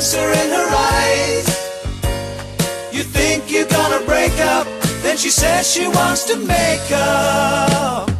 Answer in her eyes. You think you're gonna break up, then she says she wants to make up.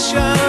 nation